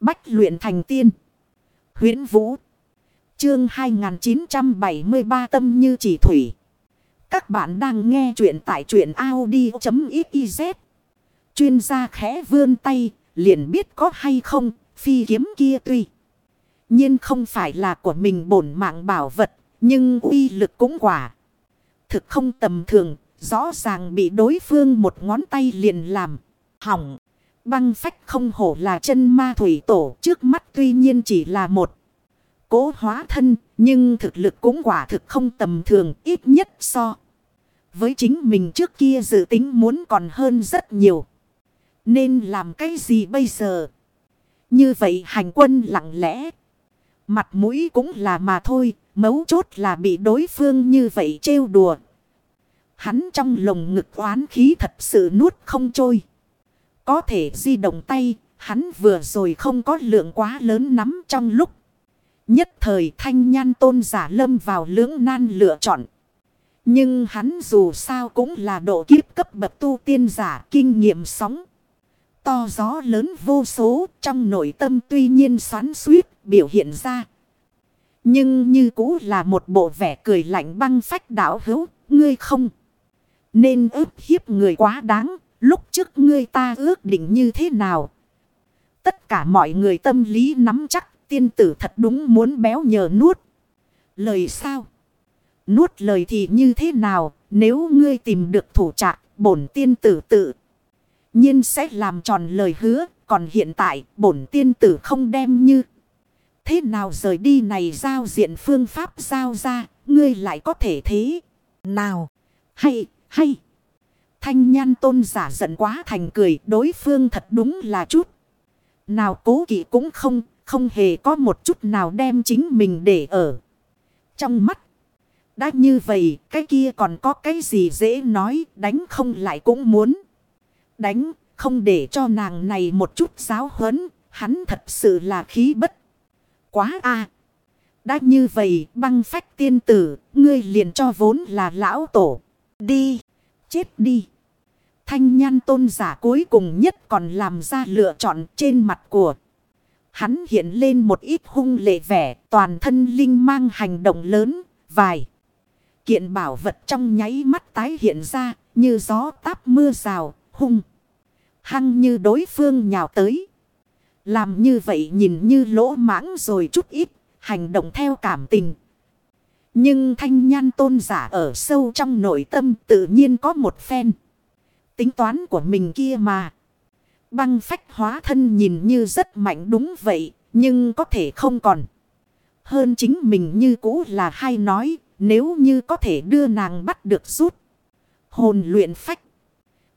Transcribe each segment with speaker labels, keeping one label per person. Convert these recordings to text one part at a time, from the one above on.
Speaker 1: Bách luyện thành tiên. huyễn Vũ. Chương 2973 tâm như chỉ thủy. Các bạn đang nghe truyện tại truyện Audi.xyz. Chuyên gia khẽ vươn tay, liền biết có hay không, phi kiếm kia tuy. nhiên không phải là của mình bổn mạng bảo vật, nhưng uy lực cũng quả. Thực không tầm thường, rõ ràng bị đối phương một ngón tay liền làm, hỏng. Băng phách không hổ là chân ma thủy tổ trước mắt tuy nhiên chỉ là một cố hóa thân, nhưng thực lực cũng quả thực không tầm thường ít nhất so. Với chính mình trước kia dự tính muốn còn hơn rất nhiều. Nên làm cái gì bây giờ? Như vậy hành quân lặng lẽ. Mặt mũi cũng là mà thôi, mấu chốt là bị đối phương như vậy trêu đùa. Hắn trong lồng ngực oán khí thật sự nuốt không trôi. Có thể di động tay, hắn vừa rồi không có lượng quá lớn nắm trong lúc. Nhất thời thanh nhan tôn giả lâm vào lưỡng nan lựa chọn. Nhưng hắn dù sao cũng là độ kiếp cấp bậc tu tiên giả kinh nghiệm sóng. To gió lớn vô số trong nội tâm tuy nhiên xoắn suýt biểu hiện ra. Nhưng như cũ là một bộ vẻ cười lạnh băng phách đảo hữu, ngươi không. Nên ức hiếp người quá đáng, lúc trước ngươi ta ước định như thế nào. Tất cả mọi người tâm lý nắm chắc tiên tử thật đúng muốn béo nhờ nuốt. Lời sao? Nuốt lời thì như thế nào, nếu ngươi tìm được thủ trạc, bổn tiên tử tự. nhiên sẽ làm tròn lời hứa, còn hiện tại bổn tiên tử không đem như. Thế nào rời đi này giao diện phương pháp giao ra, ngươi lại có thể thế. Nào, hay, hay. Thanh nhan tôn giả giận quá thành cười, đối phương thật đúng là chút. Nào cố kỵ cũng không, không hề có một chút nào đem chính mình để ở. Trong mắt. Đã như vậy, cái kia còn có cái gì dễ nói, đánh không lại cũng muốn. Đánh, không để cho nàng này một chút giáo huấn, hắn thật sự là khí bất. Quá a Đã như vậy, băng phách tiên tử, ngươi liền cho vốn là lão tổ. Đi, chết đi. Thanh nhan tôn giả cuối cùng nhất còn làm ra lựa chọn trên mặt của. Hắn hiện lên một ít hung lệ vẻ, toàn thân linh mang hành động lớn, vài. Kiện bảo vật trong nháy mắt tái hiện ra, như gió táp mưa rào, hung. Hăng như đối phương nhào tới. Làm như vậy nhìn như lỗ mãng rồi chút ít, hành động theo cảm tình. Nhưng thanh nhan tôn giả ở sâu trong nội tâm tự nhiên có một phen. Tính toán của mình kia mà. Băng phách hóa thân nhìn như rất mạnh đúng vậy, nhưng có thể không còn. Hơn chính mình như cũ là hay nói, nếu như có thể đưa nàng bắt được rút. Hồn luyện phách.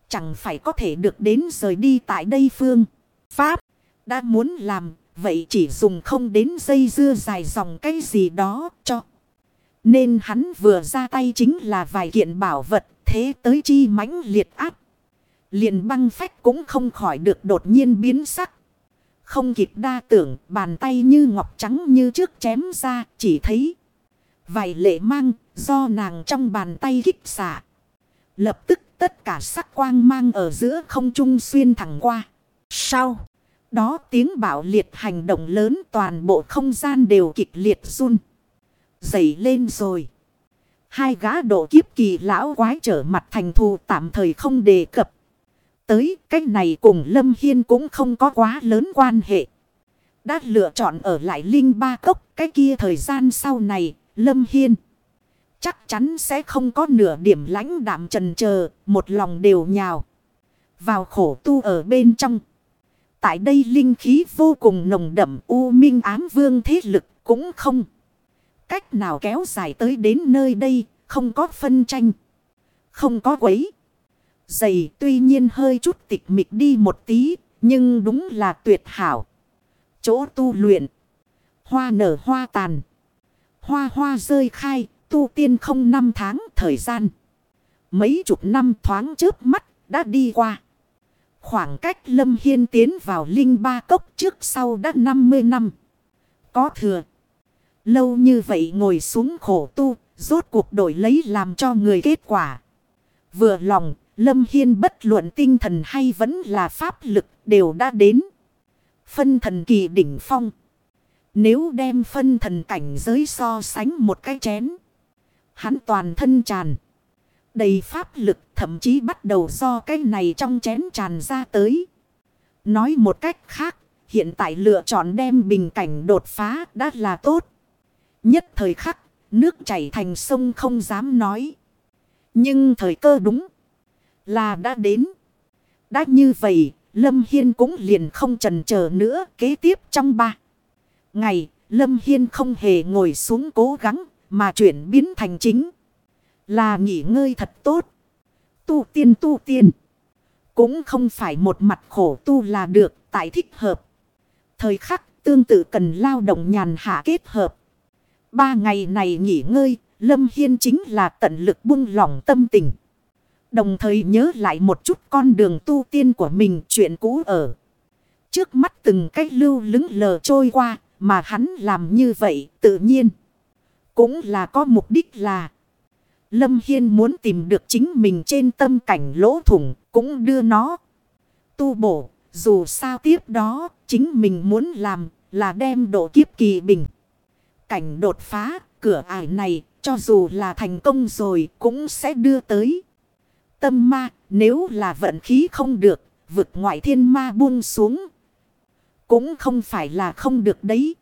Speaker 1: Chẳng phải có thể được đến rời đi tại đây phương. Pháp. Đã muốn làm. Vậy chỉ dùng không đến dây dưa dài dòng cái gì đó cho. Nên hắn vừa ra tay chính là vài kiện bảo vật. Thế tới chi mãnh liệt áp. Liền băng phách cũng không khỏi được đột nhiên biến sắc. Không kịp đa tưởng, bàn tay như ngọc trắng như trước chém ra, chỉ thấy. Vài lệ mang do nàng trong bàn tay kích xả Lập tức tất cả sắc quang mang ở giữa không trung xuyên thẳng qua. Sau đó tiếng bảo liệt hành động lớn toàn bộ không gian đều kịch liệt run. Dậy lên rồi. Hai gã độ kiếp kỳ lão quái trở mặt thành thù tạm thời không đề cập. Tới, cái này cùng Lâm Hiên cũng không có quá lớn quan hệ. Đã lựa chọn ở lại Linh Ba Cốc, cái kia thời gian sau này, Lâm Hiên. Chắc chắn sẽ không có nửa điểm lãnh đạm trần chờ một lòng đều nhào. Vào khổ tu ở bên trong. Tại đây linh khí vô cùng nồng đậm, u minh ám vương thế lực cũng không. Cách nào kéo dài tới đến nơi đây không có phân tranh. Không có quấy. Dày tuy nhiên hơi chút tịch mịch đi một tí, nhưng đúng là tuyệt hảo. Chỗ tu luyện. Hoa nở hoa tàn. Hoa hoa rơi khai, tu tiên không năm tháng thời gian. Mấy chục năm thoáng trước mắt đã đi qua. Khoảng cách Lâm Hiên tiến vào Linh Ba Cốc trước sau đã 50 năm. Có thừa. Lâu như vậy ngồi xuống khổ tu, rốt cuộc đổi lấy làm cho người kết quả. Vừa lòng Lâm Hiên bất luận tinh thần hay vẫn là pháp lực đều đã đến. Phân thần kỳ đỉnh phong. Nếu đem phân thần cảnh giới so sánh một cái chén. Hắn toàn thân tràn. Đầy pháp lực thậm chí bắt đầu do cái này trong chén tràn ra tới. Nói một cách khác, hiện tại lựa chọn đem bình cảnh đột phá đã là tốt. Nhất thời khắc, nước chảy thành sông không dám nói. Nhưng thời cơ đúng là đã đến. Đã như vậy, Lâm Hiên cũng liền không trần chờ nữa kế tiếp trong ba. Ngày, Lâm Hiên không hề ngồi xuống cố gắng mà chuyển biến thành chính. Là nghỉ ngơi thật tốt. Tu tiên tu tiên. Cũng không phải một mặt khổ tu là được tại thích hợp. Thời khắc tương tự cần lao động nhàn hạ kết hợp. Ba ngày này nghỉ ngơi, Lâm Hiên chính là tận lực buông lỏng tâm tình. Đồng thời nhớ lại một chút con đường tu tiên của mình chuyện cũ ở. Trước mắt từng cách lưu lứng lờ trôi qua, mà hắn làm như vậy tự nhiên. Cũng là có mục đích là Lâm Hiên muốn tìm được chính mình trên tâm cảnh lỗ thủng cũng đưa nó tu bổ. Dù sao tiếp đó chính mình muốn làm là đem độ kiếp kỳ bình. Cảnh đột phá, cửa ải này, cho dù là thành công rồi, cũng sẽ đưa tới. Tâm ma, nếu là vận khí không được, vực ngoại thiên ma buông xuống. Cũng không phải là không được đấy.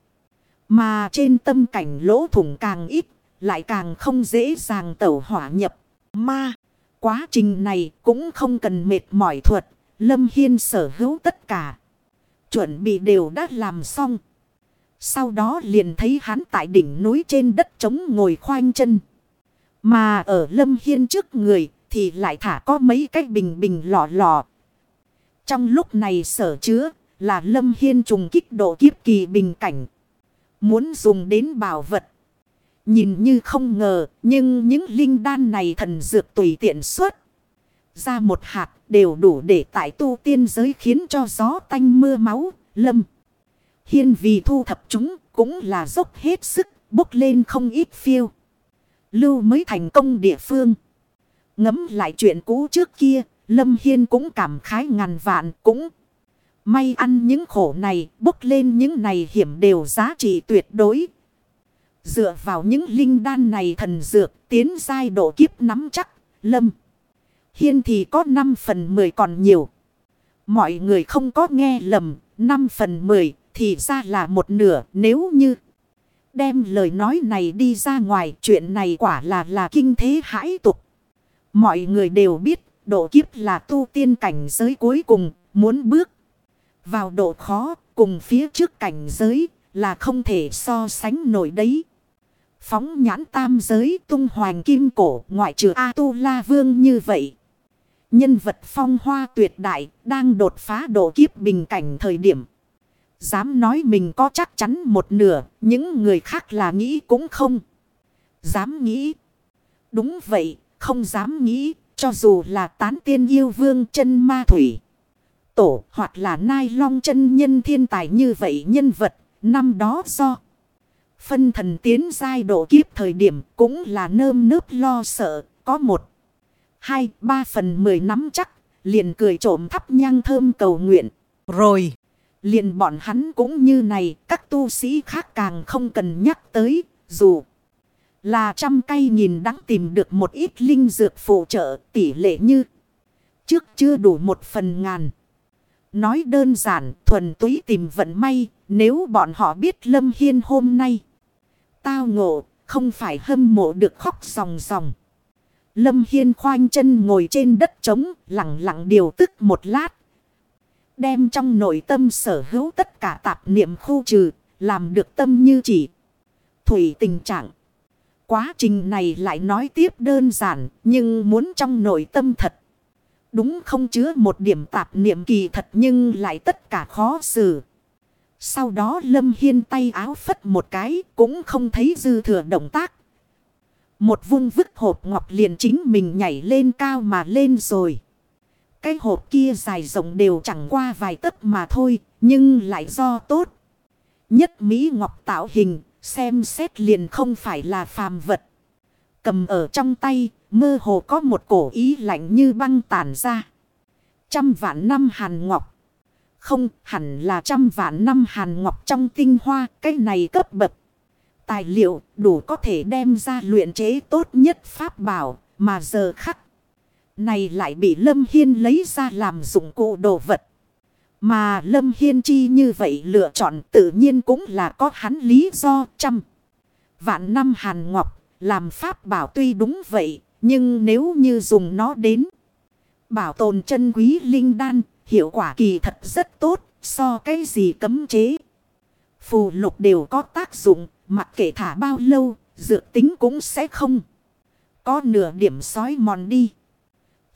Speaker 1: Mà trên tâm cảnh lỗ thủng càng ít, lại càng không dễ dàng tẩu hỏa nhập ma. Quá trình này cũng không cần mệt mỏi thuật. Lâm Hiên sở hữu tất cả. Chuẩn bị đều đã làm xong. Sau đó liền thấy hắn tại đỉnh núi trên đất trống ngồi khoanh chân. Mà ở Lâm Hiên trước người thì lại thả có mấy cái bình bình lọ lọ. Trong lúc này sở chứa là Lâm Hiên trùng kích độ kiếp kỳ bình cảnh. Muốn dùng đến bảo vật. Nhìn như không ngờ, nhưng những linh đan này thần dược tùy tiện xuất. Ra một hạt đều đủ để tại tu tiên giới khiến cho gió tanh mưa máu, lâm. Hiên vì thu thập chúng cũng là dốc hết sức, bốc lên không ít phiêu. Lưu mới thành công địa phương. Ngấm lại chuyện cũ trước kia, Lâm Hiên cũng cảm khái ngàn vạn cũng. May ăn những khổ này, bốc lên những này hiểm đều giá trị tuyệt đối, Dựa vào những linh đan này thần dược tiến giai độ kiếp nắm chắc, lâm. Hiên thì có 5 phần 10 còn nhiều. Mọi người không có nghe lầm, 5 phần 10 thì ra là một nửa, nếu như đem lời nói này đi ra ngoài, chuyện này quả là là kinh thế hãi tục. Mọi người đều biết, độ kiếp là tu tiên cảnh giới cuối cùng, muốn bước vào độ khó cùng phía trước cảnh giới là không thể so sánh nổi đấy. Phóng nhãn tam giới, tung hoàng kim cổ, ngoại trừ A-tu-la vương như vậy. Nhân vật phong hoa tuyệt đại đang đột phá độ kiếp bình cảnh thời điểm. Dám nói mình có chắc chắn một nửa, những người khác là nghĩ cũng không. Dám nghĩ. Đúng vậy, không dám nghĩ, cho dù là tán tiên yêu vương chân ma thủy. Tổ hoặc là nai long chân nhân thiên tài như vậy nhân vật, năm đó do. Phân thần tiến giai độ kiếp thời điểm cũng là nơm nớp lo sợ, có một, hai, ba phần mười nắm chắc, liền cười trộm thắp nhang thơm cầu nguyện. Rồi, liền bọn hắn cũng như này, các tu sĩ khác càng không cần nhắc tới, dù là trăm cây nhìn đắng tìm được một ít linh dược phụ trợ tỷ lệ như trước chưa đủ một phần ngàn. Nói đơn giản, thuần túy tìm vận may, nếu bọn họ biết Lâm Hiên hôm nay. Tao ngộ, không phải hâm mộ được khóc ròng ròng. Lâm Hiên khoanh chân ngồi trên đất trống, lặng lặng điều tức một lát. Đem trong nội tâm sở hữu tất cả tạp niệm khu trừ, làm được tâm như chỉ. Thủy tình trạng. Quá trình này lại nói tiếp đơn giản, nhưng muốn trong nội tâm thật. Đúng không chứa một điểm tạp niệm kỳ thật nhưng lại tất cả khó xử. Sau đó Lâm Hiên tay áo phất một cái cũng không thấy dư thừa động tác. Một vung vứt hộp ngọc liền chính mình nhảy lên cao mà lên rồi. Cái hộp kia dài rộng đều chẳng qua vài tấc mà thôi, nhưng lại do tốt. Nhất Mỹ Ngọc tạo hình, xem xét liền không phải là phàm vật. Cầm ở trong tay, mơ hồ có một cổ ý lạnh như băng tàn ra. Trăm vạn năm hàn ngọc. Không hẳn là trăm vạn năm hàn ngọc trong tinh hoa. Cái này cấp bậc. Tài liệu đủ có thể đem ra luyện chế tốt nhất pháp bảo. Mà giờ khắc. Này lại bị Lâm Hiên lấy ra làm dụng cụ đồ vật. Mà Lâm Hiên Chi như vậy lựa chọn tự nhiên cũng là có hắn lý do trăm. Vạn năm hàn ngọc, làm pháp bảo tuy đúng vậy. Nhưng nếu như dùng nó đến, bảo tồn chân quý linh đan, hiệu quả kỳ thật rất tốt, so cái gì cấm chế. Phù lục đều có tác dụng, mặc kệ thả bao lâu, dược tính cũng sẽ không. Có nửa điểm sói mòn đi.